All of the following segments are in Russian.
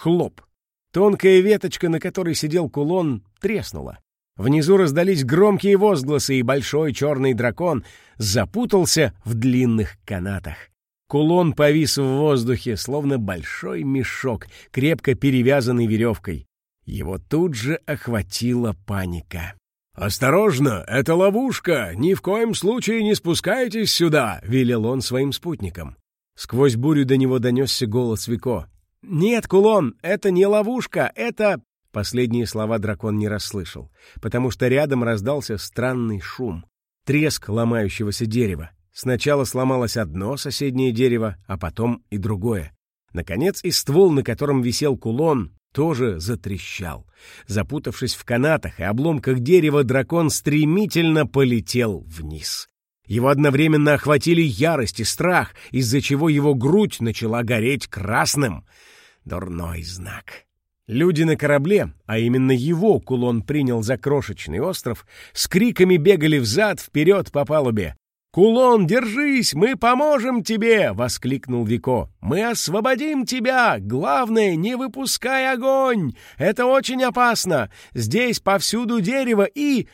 Хлоп! Тонкая веточка, на которой сидел кулон, треснула. Внизу раздались громкие возгласы, и большой черный дракон запутался в длинных канатах. Кулон повис в воздухе, словно большой мешок, крепко перевязанный веревкой. Его тут же охватила паника. «Осторожно, это ловушка! Ни в коем случае не спускайтесь сюда!» — велел он своим спутникам. Сквозь бурю до него донесся голос Вико. «Нет, Кулон, это не ловушка, это...» Последние слова дракон не расслышал, потому что рядом раздался странный шум. Треск ломающегося дерева. Сначала сломалось одно соседнее дерево, а потом и другое. Наконец и ствол, на котором висел кулон, тоже затрещал. Запутавшись в канатах и обломках дерева, дракон стремительно полетел вниз. Его одновременно охватили ярость и страх, из-за чего его грудь начала гореть красным. Дурной знак. Люди на корабле, а именно его кулон принял за крошечный остров, с криками бегали взад-вперед по палубе. «Кулон, держись, мы поможем тебе!» — воскликнул Вико. «Мы освободим тебя! Главное, не выпускай огонь! Это очень опасно! Здесь повсюду дерево и...»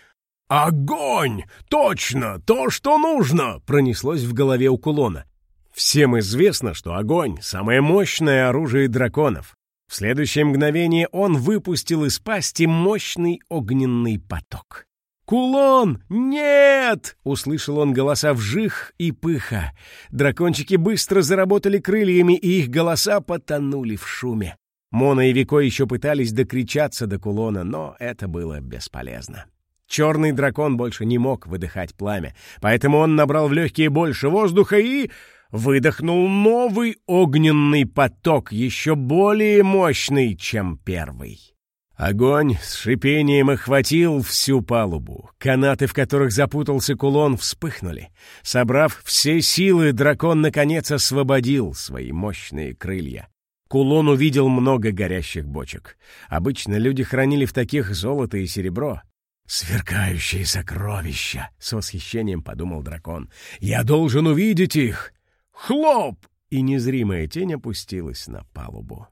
«Огонь! Точно! То, что нужно!» — пронеслось в голове у кулона. Всем известно, что огонь — самое мощное оружие драконов. В следующее мгновение он выпустил из пасти мощный огненный поток. «Кулон! Нет!» — услышал он голоса вжих и пыха. Дракончики быстро заработали крыльями, и их голоса потонули в шуме. Мона и Вико еще пытались докричаться до кулона, но это было бесполезно. Черный дракон больше не мог выдыхать пламя, поэтому он набрал в легкие больше воздуха и выдохнул новый огненный поток, еще более мощный, чем первый. Огонь с шипением охватил всю палубу. Канаты, в которых запутался кулон, вспыхнули. Собрав все силы, дракон, наконец, освободил свои мощные крылья. Кулон увидел много горящих бочек. Обычно люди хранили в таких золото и серебро. «Сверкающие сокровища!» — с восхищением подумал дракон. «Я должен увидеть их!» «Хлоп!» И незримая тень опустилась на палубу.